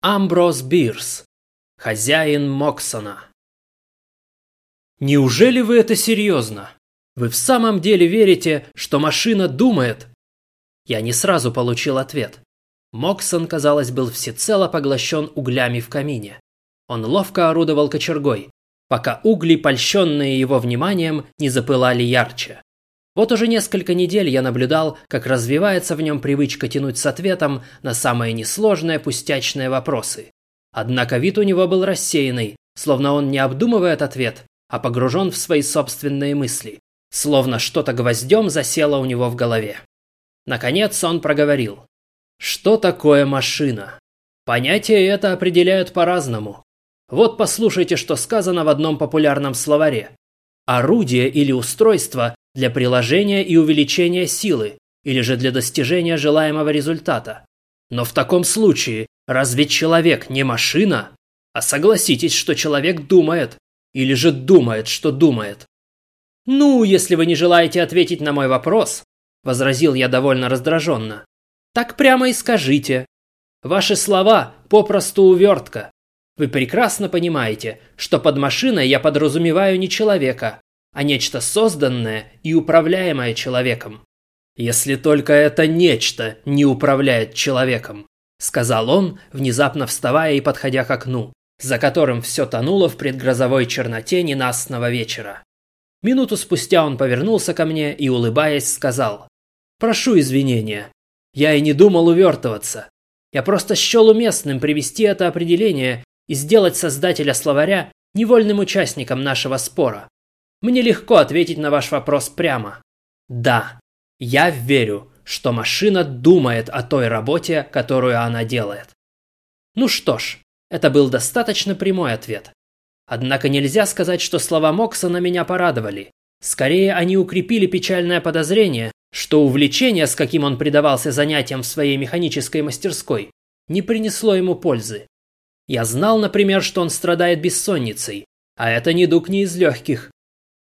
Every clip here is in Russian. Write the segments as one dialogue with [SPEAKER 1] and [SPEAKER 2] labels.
[SPEAKER 1] Амброс Бирс, хозяин Моксона. Неужели вы это серьезно? Вы в самом деле верите, что машина думает? Я не сразу получил ответ. Моксон, казалось, был всецело поглощен углями в камине. Он ловко орудовал кочергой, пока угли, польщенные его вниманием, не запылали ярче. Вот уже несколько недель я наблюдал, как развивается в нем привычка тянуть с ответом на самые несложные пустячные вопросы. Однако вид у него был рассеянный, словно он не обдумывает ответ, а погружен в свои собственные мысли, словно что-то гвоздем засело у него в голове. Наконец он проговорил. Что такое машина? Понятие это определяют по-разному. Вот послушайте, что сказано в одном популярном словаре. Орудие или устройство для приложения и увеличения силы, или же для достижения желаемого результата. Но в таком случае, разве человек не машина? А согласитесь, что человек думает, или же думает, что думает. «Ну, если вы не желаете ответить на мой вопрос», – возразил я довольно раздраженно, – «так прямо и скажите. Ваши слова попросту увертка. Вы прекрасно понимаете, что под машиной я подразумеваю не человека, а нечто созданное и управляемое человеком. Если только это нечто не управляет человеком, сказал он, внезапно вставая и подходя к окну, за которым все тонуло в предгрозовой черноте ненастного вечера. Минуту спустя он повернулся ко мне и, улыбаясь, сказал, «Прошу извинения. Я и не думал увертываться. Я просто счел уместным привести это определение и сделать создателя словаря невольным участником нашего спора. Мне легко ответить на ваш вопрос прямо. Да, я верю, что машина думает о той работе, которую она делает. Ну что ж, это был достаточно прямой ответ. Однако нельзя сказать, что слова Моксона меня порадовали. Скорее, они укрепили печальное подозрение, что увлечение, с каким он предавался занятиям в своей механической мастерской, не принесло ему пользы. Я знал, например, что он страдает бессонницей, а это недуг не из легких.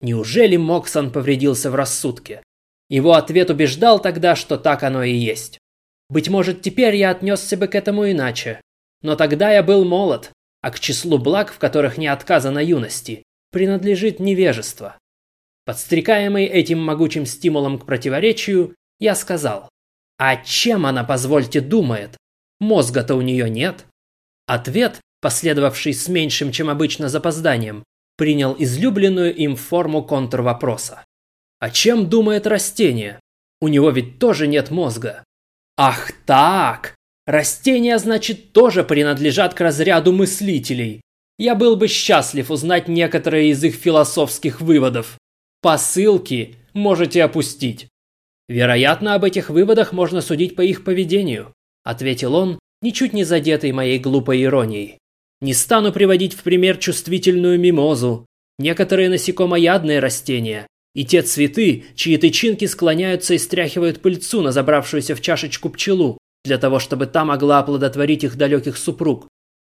[SPEAKER 1] Неужели Моксон повредился в рассудке? Его ответ убеждал тогда, что так оно и есть. Быть может, теперь я отнесся бы к этому иначе. Но тогда я был молод, а к числу благ, в которых не отказано юности, принадлежит невежество. Подстрекаемый этим могучим стимулом к противоречию, я сказал, «А чем она, позвольте, думает? Мозга-то у нее нет». Ответ, последовавший с меньшим, чем обычно, запозданием, принял излюбленную им форму контрвопроса. О чем думает растение? У него ведь тоже нет мозга. Ах так! Растения, значит, тоже принадлежат к разряду мыслителей. Я был бы счастлив узнать некоторые из их философских выводов. Посылки можете опустить. Вероятно, об этих выводах можно судить по их поведению, ответил он, ничуть не задетый моей глупой иронией. Не стану приводить в пример чувствительную мимозу, некоторые насекомоядные растения и те цветы, чьи тычинки склоняются и стряхивают пыльцу на забравшуюся в чашечку пчелу, для того, чтобы та могла оплодотворить их далеких супруг.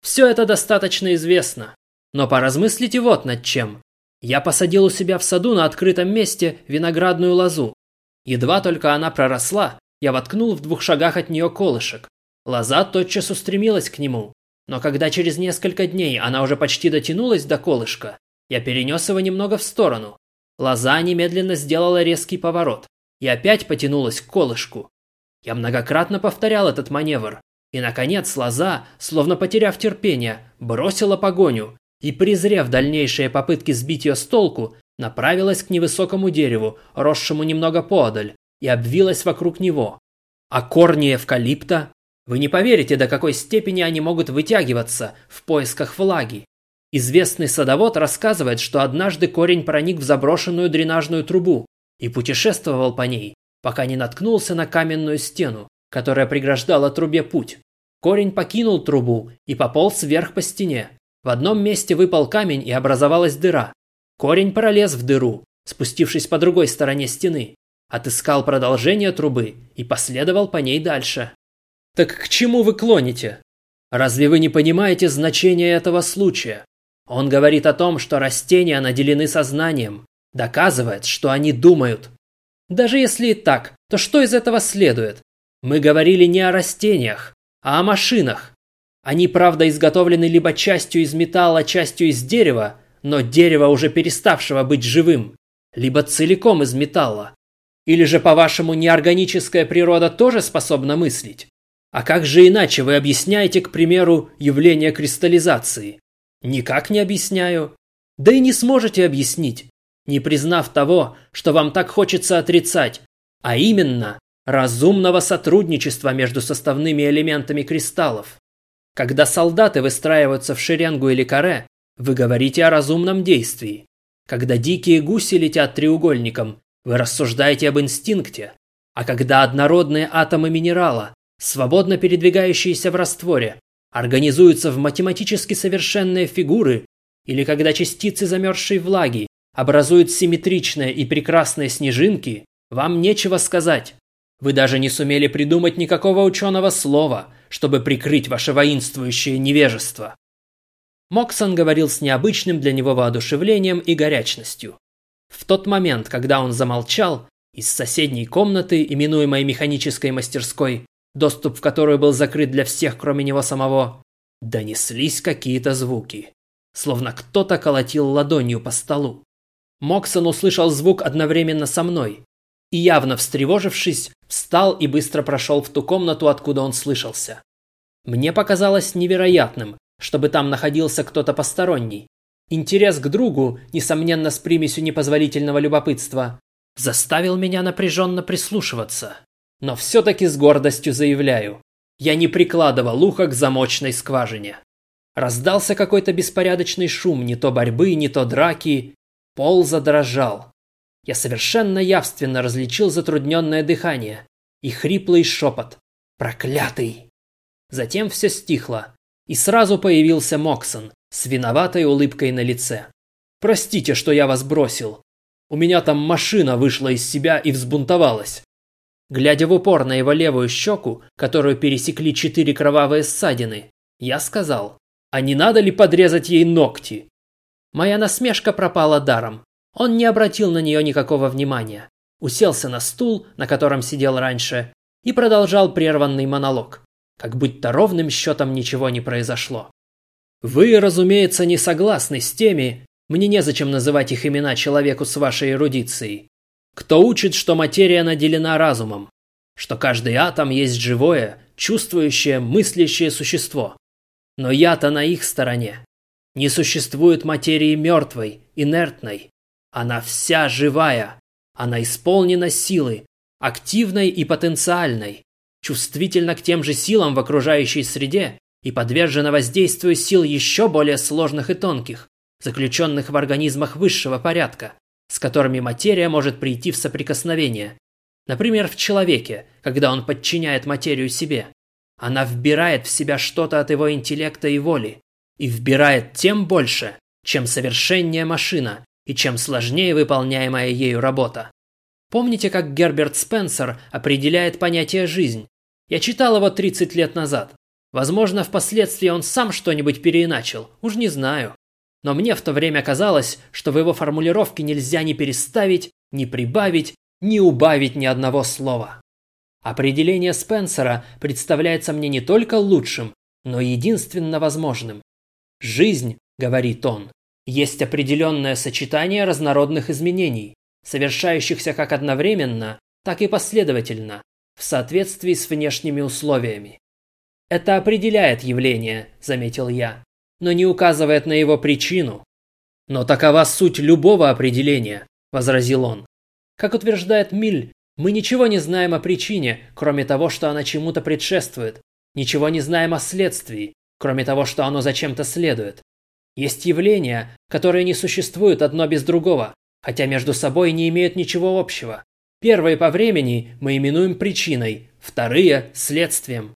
[SPEAKER 1] Все это достаточно известно. Но поразмыслите вот над чем. Я посадил у себя в саду на открытом месте виноградную лозу. Едва только она проросла, я воткнул в двух шагах от нее колышек. Лоза тотчас устремилась к нему, но когда через несколько дней она уже почти дотянулась до колышка, я перенес его немного в сторону. Лоза немедленно сделала резкий поворот и опять потянулась к колышку. Я многократно повторял этот маневр, и, наконец, лоза, словно потеряв терпение, бросила погоню и, презрев дальнейшие попытки сбить ее с толку, направилась к невысокому дереву, росшему немного поодаль, и обвилась вокруг него. А корни эвкалипта вы не поверите, до какой степени они могут вытягиваться в поисках влаги. Известный садовод рассказывает, что однажды корень проник в заброшенную дренажную трубу и путешествовал по ней, пока не наткнулся на каменную стену, которая преграждала трубе путь. Корень покинул трубу и пополз вверх по стене. В одном месте выпал камень и образовалась дыра. Корень пролез в дыру, спустившись по другой стороне стены, отыскал продолжение трубы и последовал по ней дальше. Так к чему вы клоните? Разве вы не понимаете значения этого случая? Он говорит о том, что растения наделены сознанием, доказывает, что они думают. Даже если и так, то что из этого следует? Мы говорили не о растениях, а о машинах. Они, правда, изготовлены либо частью из металла, частью из дерева, но дерево уже переставшего быть живым, либо целиком из металла. Или же, по-вашему, неорганическая природа тоже способна мыслить? А как же иначе вы объясняете, к примеру, явление кристаллизации? Никак не объясняю. Да и не сможете объяснить, не признав того, что вам так хочется отрицать, а именно разумного сотрудничества между составными элементами кристаллов. Когда солдаты выстраиваются в шеренгу или каре, вы говорите о разумном действии. Когда дикие гуси летят треугольником, вы рассуждаете об инстинкте. А когда однородные атомы минерала, свободно передвигающиеся в растворе, организуются в математически совершенные фигуры, или когда частицы замерзшей влаги образуют симметричные и прекрасные снежинки, вам нечего сказать. Вы даже не сумели придумать никакого ученого слова, чтобы прикрыть ваше воинствующее невежество. Моксон говорил с необычным для него воодушевлением и горячностью. В тот момент, когда он замолчал, из соседней комнаты, именуемой механической мастерской, доступ в которую был закрыт для всех, кроме него самого, донеслись какие-то звуки. Словно кто-то колотил ладонью по столу. Моксон услышал звук одновременно со мной. И явно встревожившись, встал и быстро прошел в ту комнату, откуда он слышался. Мне показалось невероятным, чтобы там находился кто-то посторонний. Интерес к другу, несомненно с примесью непозволительного любопытства, заставил меня напряженно прислушиваться. Но все-таки с гордостью заявляю, я не прикладывал ухо к замочной скважине. Раздался какой-то беспорядочный шум, не то борьбы, не то драки. Пол задрожал. Я совершенно явственно различил затрудненное дыхание и хриплый шепот. «Проклятый!» Затем все стихло, и сразу появился Моксон с виноватой улыбкой на лице. «Простите, что я вас бросил. У меня там машина вышла из себя и взбунтовалась». Глядя в упор на его левую щеку, которую пересекли четыре кровавые ссадины, я сказал, «А не надо ли подрезать ей ногти?» Моя насмешка пропала даром. Он не обратил на нее никакого внимания. Уселся на стул, на котором сидел раньше, и продолжал прерванный монолог как будто ровным счетом ничего не произошло. Вы, разумеется, не согласны с теми, мне незачем называть их имена человеку с вашей эрудицией, кто учит, что материя наделена разумом, что каждый атом есть живое, чувствующее, мыслящее существо. Но я-то на их стороне. Не существует материи мертвой, инертной. Она вся живая. Она исполнена силы, активной и потенциальной чувствительна к тем же силам в окружающей среде и подвержена воздействию сил еще более сложных и тонких, заключенных в организмах высшего порядка, с которыми материя может прийти в соприкосновение. Например, в человеке, когда он подчиняет материю себе. Она вбирает в себя что-то от его интеллекта и воли. И вбирает тем больше, чем совершеннее машина и чем сложнее выполняемая ею работа. Помните, как Герберт Спенсер определяет понятие «жизнь», я читал его 30 лет назад. Возможно, впоследствии он сам что-нибудь переиначил, уж не знаю. Но мне в то время казалось, что в его формулировке нельзя ни переставить, ни прибавить, ни убавить ни одного слова. Определение Спенсера представляется мне не только лучшим, но единственно возможным. «Жизнь», — говорит он, — «есть определенное сочетание разнородных изменений, совершающихся как одновременно, так и последовательно, в соответствии с внешними условиями. Это определяет явление, заметил я, но не указывает на его причину. Но такова суть любого определения, возразил он. Как утверждает Миль, мы ничего не знаем о причине, кроме того, что она чему-то предшествует. Ничего не знаем о следствии, кроме того, что оно зачем-то следует. Есть явления, которые не существуют одно без другого, хотя между собой не имеют ничего общего. Первые по времени мы именуем причиной, вторые – следствием.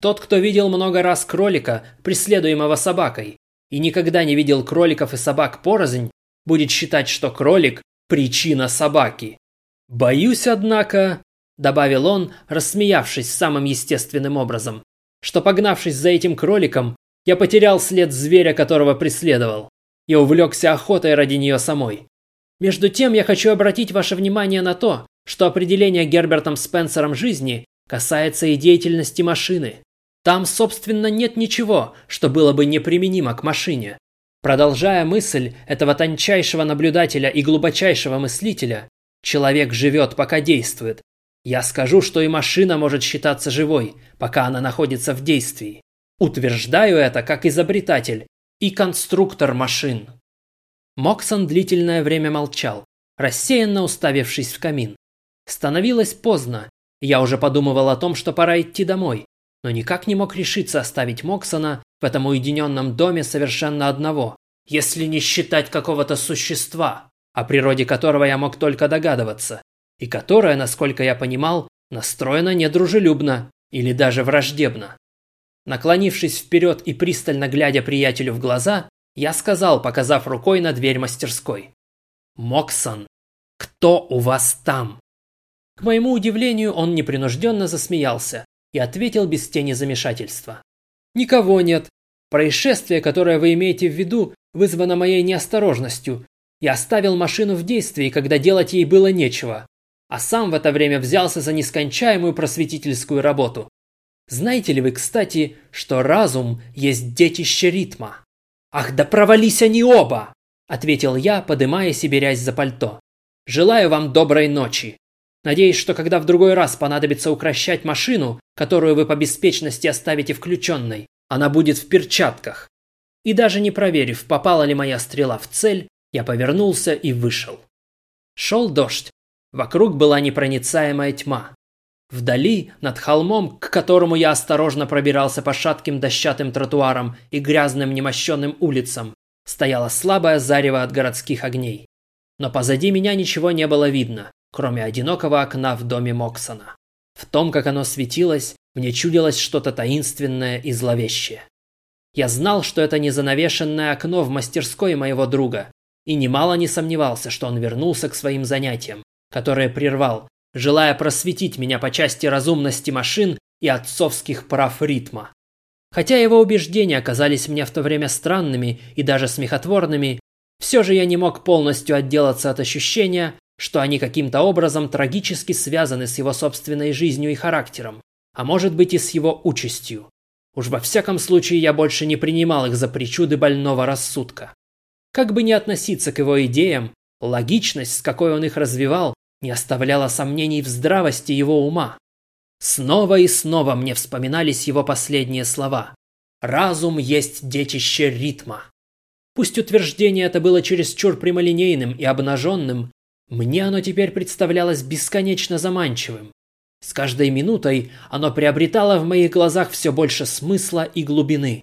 [SPEAKER 1] Тот, кто видел много раз кролика, преследуемого собакой, и никогда не видел кроликов и собак порознь, будет считать, что кролик – причина собаки. Боюсь, однако, добавил он, рассмеявшись самым естественным образом, что погнавшись за этим кроликом, я потерял след зверя, которого преследовал, и увлекся охотой ради нее самой. Между тем я хочу обратить ваше внимание на то, что определение Гербертом Спенсером жизни касается и деятельности машины. Там, собственно, нет ничего, что было бы неприменимо к машине. Продолжая мысль этого тончайшего наблюдателя и глубочайшего мыслителя, человек живет, пока действует. Я скажу, что и машина может считаться живой, пока она находится в действии. Утверждаю это как изобретатель и конструктор машин. Моксон длительное время молчал, рассеянно уставившись в камин. Становилось поздно, я уже подумывал о том, что пора идти домой, но никак не мог решиться оставить Моксона в этом уединенном доме совершенно одного, если не считать какого-то существа, о природе которого я мог только догадываться, и которое, насколько я понимал, настроено недружелюбно или даже враждебно. Наклонившись вперед и пристально глядя приятелю в глаза, я сказал, показав рукой на дверь мастерской. «Моксон, кто у вас там?» К моему удивлению, он непринужденно засмеялся, и ответил без тени замешательства. «Никого нет. Происшествие, которое вы имеете в виду, вызвано моей неосторожностью. Я оставил машину в действии, когда делать ей было нечего, а сам в это время взялся за нескончаемую просветительскую работу. Знаете ли вы, кстати, что разум есть детище ритма?» «Ах, да провались они оба!» – ответил я, подымаясь и берясь за пальто. «Желаю вам доброй ночи. Надеюсь, что когда в другой раз понадобится укращать машину, которую вы по беспечности оставите включенной, она будет в перчатках. И даже не проверив, попала ли моя стрела в цель, я повернулся и вышел. Шел дождь. Вокруг была непроницаемая тьма. Вдали, над холмом, к которому я осторожно пробирался по шатким дощатым тротуарам и грязным немощенным улицам, стояла слабая зарево от городских огней. Но позади меня ничего не было видно кроме одинокого окна в доме Моксона. В том, как оно светилось, мне чудилось что-то таинственное и зловещее. Я знал, что это не занавешенное окно в мастерской моего друга, и немало не сомневался, что он вернулся к своим занятиям, которые прервал, желая просветить меня по части разумности машин и отцовских прав ритма. Хотя его убеждения оказались мне в то время странными и даже смехотворными, все же я не мог полностью отделаться от ощущения, что они каким-то образом трагически связаны с его собственной жизнью и характером, а может быть и с его участью. Уж во всяком случае я больше не принимал их за причуды больного рассудка. Как бы ни относиться к его идеям, логичность, с какой он их развивал, не оставляла сомнений в здравости его ума. Снова и снова мне вспоминались его последние слова. «Разум есть детище ритма». Пусть утверждение это было чересчур прямолинейным и обнаженным, мне оно теперь представлялось бесконечно заманчивым. С каждой минутой оно приобретало в моих глазах все больше смысла и глубины.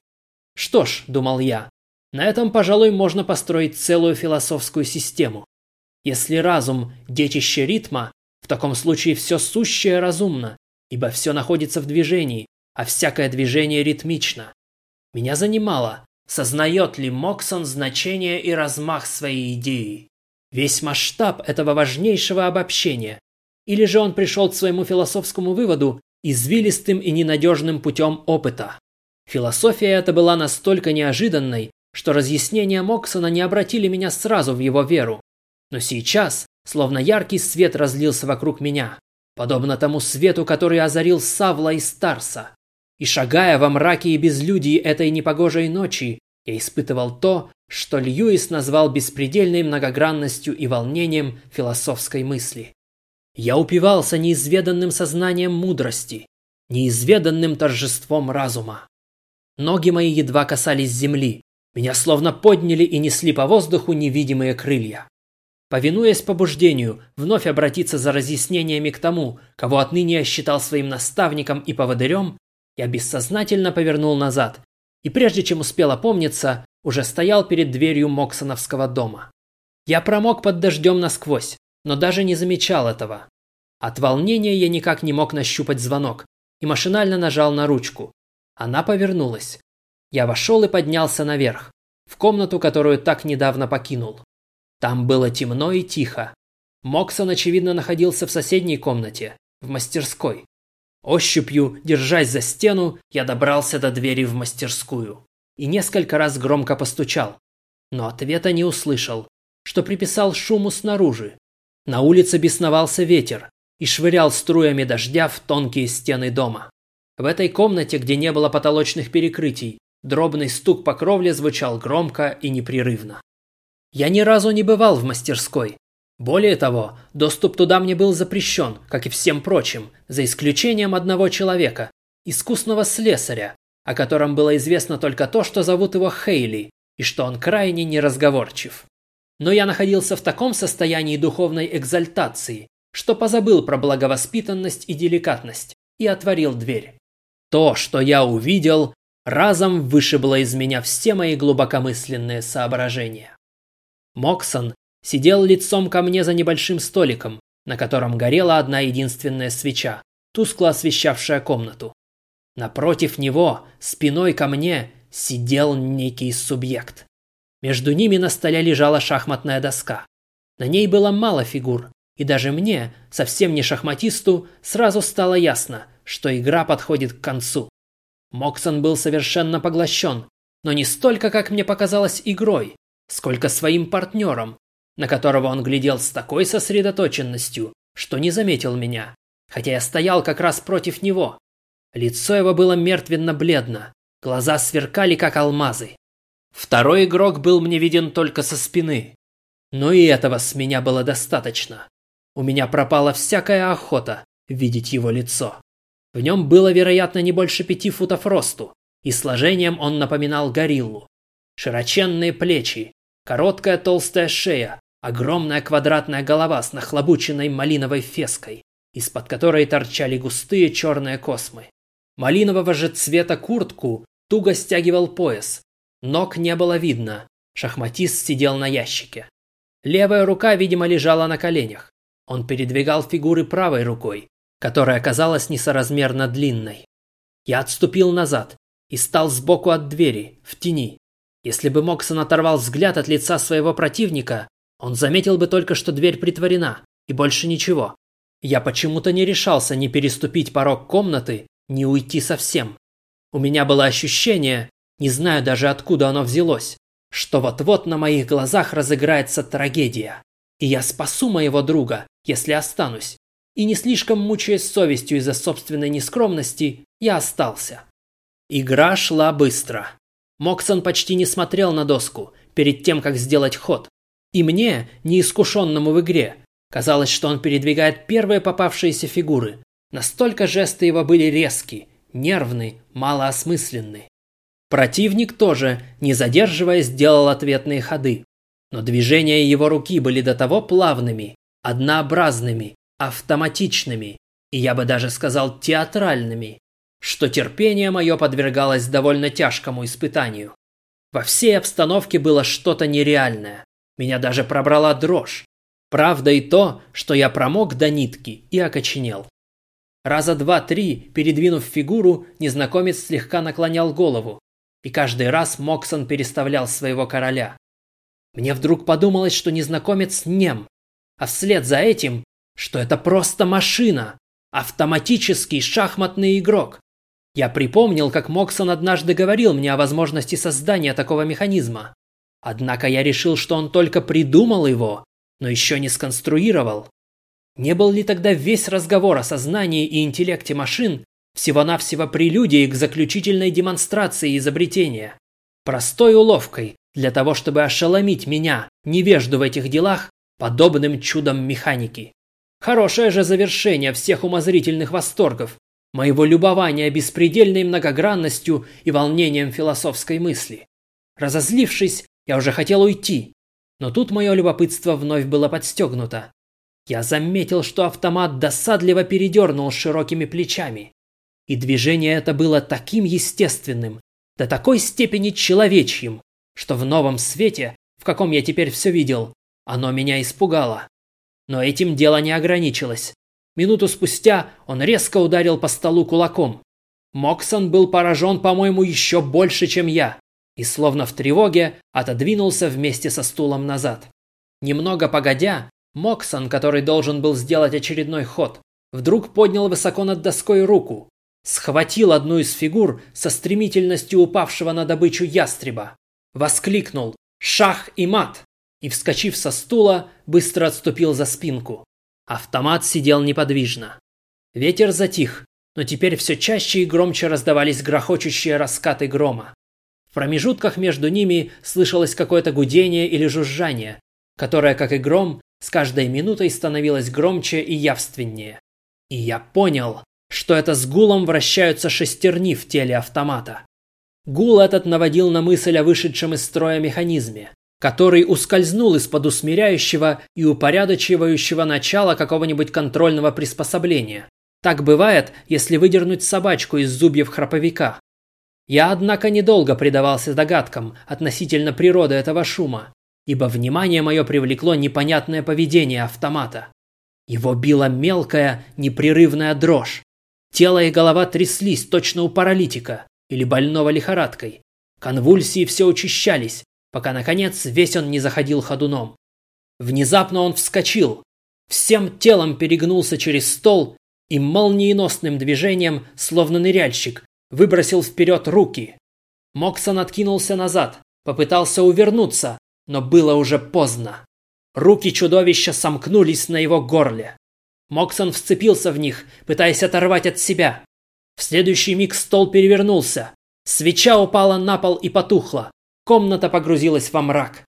[SPEAKER 1] Что ж, думал я, на этом, пожалуй, можно построить целую философскую систему. Если разум – детище ритма, в таком случае все сущее разумно, ибо все находится в движении, а всякое движение ритмично. Меня занимало, сознает ли Моксон значение и размах своей идеи весь масштаб этого важнейшего обобщения. Или же он пришел к своему философскому выводу извилистым и ненадежным путем опыта. Философия эта была настолько неожиданной, что разъяснения Моксона не обратили меня сразу в его веру. Но сейчас, словно яркий свет разлился вокруг меня, подобно тому свету, который озарил Савла и Старса. И шагая во мраке и безлюдии этой непогожей ночи, я испытывал то, что Льюис назвал беспредельной многогранностью и волнением философской мысли. Я упивался неизведанным сознанием мудрости, неизведанным торжеством разума. Ноги мои едва касались земли, меня словно подняли и несли по воздуху невидимые крылья. Повинуясь побуждению, вновь обратиться за разъяснениями к тому, кого отныне я считал своим наставником и поводырем, я бессознательно повернул назад, и прежде чем успел опомниться, уже стоял перед дверью Моксоновского дома. Я промок под дождем насквозь, но даже не замечал этого. От волнения я никак не мог нащупать звонок и машинально нажал на ручку. Она повернулась. Я вошел и поднялся наверх, в комнату, которую так недавно покинул. Там было темно и тихо. Моксон, очевидно, находился в соседней комнате, в мастерской. Ощупью, держась за стену, я добрался до двери в мастерскую и несколько раз громко постучал. Но ответа не услышал, что приписал шуму снаружи. На улице бесновался ветер и швырял струями дождя в тонкие стены дома. В этой комнате, где не было потолочных перекрытий, дробный стук по кровле звучал громко и непрерывно. Я ни разу не бывал в мастерской. Более того, доступ туда мне был запрещен, как и всем прочим, за исключением одного человека, искусного слесаря, о котором было известно только то, что зовут его Хейли, и что он крайне неразговорчив. Но я находился в таком состоянии духовной экзальтации, что позабыл про благовоспитанность и деликатность и отворил дверь. То, что я увидел, разом вышибло из меня все мои глубокомысленные соображения. Моксон сидел лицом ко мне за небольшим столиком, на котором горела одна единственная свеча, тускло освещавшая комнату. Напротив него, спиной ко мне, сидел некий субъект. Между ними на столе лежала шахматная доска. На ней было мало фигур, и даже мне, совсем не шахматисту, сразу стало ясно, что игра подходит к концу. Моксон был совершенно поглощен, но не столько, как мне показалось, игрой, сколько своим партнером, на которого он глядел с такой сосредоточенностью, что не заметил меня, хотя я стоял как раз против него. Лицо его было мертвенно-бледно, глаза сверкали, как алмазы. Второй игрок был мне виден только со спины. Но и этого с меня было достаточно. У меня пропала всякая охота видеть его лицо. В нем было, вероятно, не больше пяти футов росту, и сложением он напоминал гориллу. Широченные плечи, короткая толстая шея, огромная квадратная голова с нахлобученной малиновой феской, из-под которой торчали густые черные космы. Малинового же цвета куртку туго стягивал пояс. Ног не было видно. Шахматист сидел на ящике. Левая рука, видимо, лежала на коленях. Он передвигал фигуры правой рукой, которая оказалась несоразмерно длинной. Я отступил назад и стал сбоку от двери, в тени. Если бы Моксон оторвал взгляд от лица своего противника, он заметил бы только, что дверь притворена, и больше ничего. Я почему-то не решался ни переступить порог комнаты, не уйти совсем. У меня было ощущение, не знаю даже откуда оно взялось, что вот-вот на моих глазах разыграется трагедия. И я спасу моего друга, если останусь. И не слишком мучаясь совестью из-за собственной нескромности, я остался. Игра шла быстро. Моксон почти не смотрел на доску перед тем, как сделать ход. И мне, неискушенному в игре, казалось, что он передвигает первые попавшиеся фигуры, Настолько жесты его были резки, нервны, малоосмысленны. Противник тоже, не задерживаясь, сделал ответные ходы. Но движения его руки были до того плавными, однообразными, автоматичными, и я бы даже сказал театральными, что терпение мое подвергалось довольно тяжкому испытанию. Во всей обстановке было что-то нереальное. Меня даже пробрала дрожь. Правда и то, что я промок до нитки и окоченел. Раза два-три, передвинув фигуру, незнакомец слегка наклонял голову, и каждый раз Моксон переставлял своего короля. Мне вдруг подумалось, что незнакомец нем, а вслед за этим, что это просто машина, автоматический шахматный игрок. Я припомнил, как Моксон однажды говорил мне о возможности создания такого механизма. Однако я решил, что он только придумал его, но еще не сконструировал. Не был ли тогда весь разговор о сознании и интеллекте машин всего-навсего прелюдией к заключительной демонстрации изобретения? Простой уловкой для того, чтобы ошеломить меня, невежду в этих делах, подобным чудом механики. Хорошее же завершение всех умозрительных восторгов, моего любования беспредельной многогранностью и волнением философской мысли. Разозлившись, я уже хотел уйти, но тут мое любопытство вновь было подстегнуто. Я заметил, что автомат досадливо передернул широкими плечами. И движение это было таким естественным, до такой степени человечьим, что в новом свете, в каком я теперь все видел, оно меня испугало. Но этим дело не ограничилось. Минуту спустя он резко ударил по столу кулаком. Моксон был поражен, по-моему, еще больше, чем я, и словно в тревоге отодвинулся вместе со стулом назад. Немного погодя, Моксон, который должен был сделать очередной ход, вдруг поднял высоко над доской руку, схватил одну из фигур со стремительностью упавшего на добычу ястреба, воскликнул «Шах и мат!» и, вскочив со стула, быстро отступил за спинку. Автомат сидел неподвижно. Ветер затих, но теперь все чаще и громче раздавались грохочущие раскаты грома. Промежутках между ними слышалось какое-то гудение или жужжание, которое, как и гром, с каждой минутой становилось громче и явственнее. И я понял, что это с гулом вращаются шестерни в теле автомата. Гул этот наводил на мысль о вышедшем из строя механизме, который ускользнул из-под усмиряющего и упорядочивающего начала какого-нибудь контрольного приспособления. Так бывает, если выдернуть собачку из зубьев храповика. Я, однако, недолго предавался догадкам относительно природы этого шума, ибо внимание мое привлекло непонятное поведение автомата. Его била мелкая, непрерывная дрожь. Тело и голова тряслись точно у паралитика или больного лихорадкой. Конвульсии все учащались, пока, наконец, весь он не заходил ходуном. Внезапно он вскочил, всем телом перегнулся через стол и молниеносным движением, словно ныряльщик, выбросил вперед руки. Моксон откинулся назад, попытался увернуться, но было уже поздно. Руки чудовища сомкнулись на его горле. Моксон вцепился в них, пытаясь оторвать от себя. В следующий миг стол перевернулся. Свеча упала на пол и потухла. Комната погрузилась во мрак.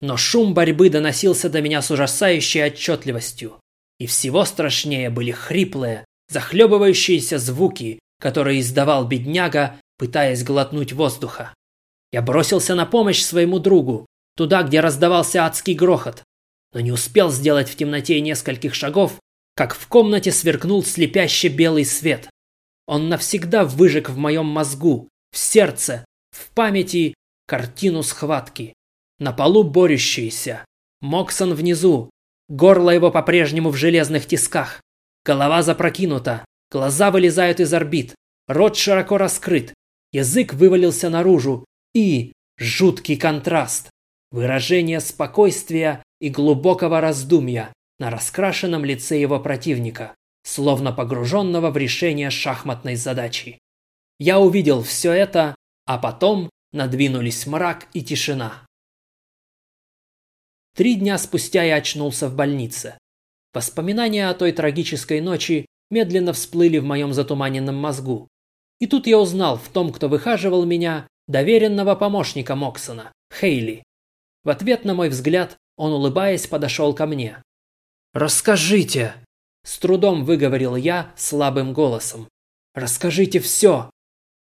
[SPEAKER 1] Но шум борьбы доносился до меня с ужасающей отчетливостью. И всего страшнее были хриплые, захлебывающиеся звуки, которые издавал бедняга, пытаясь глотнуть воздуха. Я бросился на помощь своему другу, туда, где раздавался адский грохот, но не успел сделать в темноте нескольких шагов, как в комнате сверкнул слепящий белый свет. Он навсегда выжег в моем мозгу, в сердце, в памяти картину схватки. На полу борющиеся. Моксон внизу, Горло его по-прежнему в железных тисках. Голова запрокинута, глаза вылезают из орбит, рот широко раскрыт, язык вывалился наружу и... жуткий контраст. Выражение спокойствия и глубокого раздумья на раскрашенном лице его противника, словно погруженного в решение шахматной задачи. Я увидел все это, а потом надвинулись мрак и тишина. Три дня спустя я очнулся в больнице. Воспоминания о той трагической ночи медленно всплыли в моем затуманенном мозгу. И тут я узнал в том, кто выхаживал меня, доверенного помощника Моксона, Хейли. В ответ на мой взгляд, он, улыбаясь, подошел ко мне. «Расскажите!» – с трудом выговорил я слабым голосом. «Расскажите все!»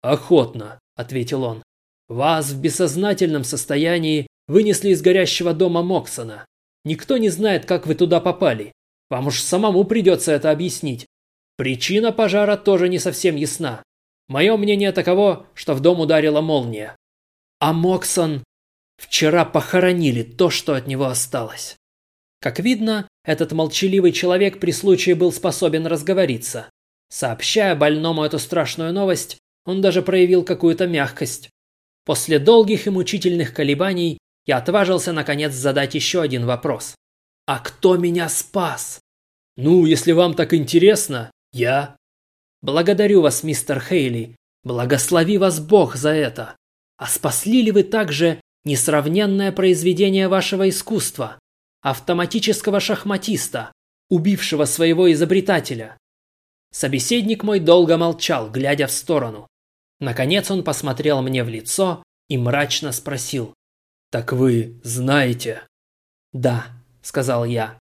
[SPEAKER 1] «Охотно!» – ответил он. «Вас в бессознательном состоянии вынесли из горящего дома Моксона. Никто не знает, как вы туда попали. Вам уж самому придется это объяснить. Причина пожара тоже не совсем ясна. Мое мнение таково, что в дом ударила молния. А Моксон... Вчера похоронили то, что от него осталось. Как видно, этот молчаливый человек при случае был способен разговориться. Сообщая больному эту страшную новость, он даже проявил какую-то мягкость. После долгих и мучительных колебаний я отважился наконец задать еще один вопрос. «А кто меня спас?» «Ну, если вам так интересно, я...» «Благодарю вас, мистер Хейли. Благослови вас Бог за это. А спасли ли вы также несравненное произведение вашего искусства, автоматического шахматиста, убившего своего изобретателя?» Собеседник мой долго молчал, глядя в сторону. Наконец он посмотрел мне в лицо и мрачно спросил. «Так вы знаете?» «Да», — сказал я.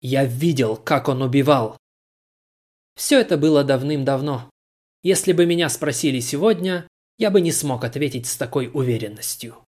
[SPEAKER 1] «Я видел, как он убивал». Все это было давным-давно. Если бы меня спросили сегодня, я бы не смог ответить с такой уверенностью.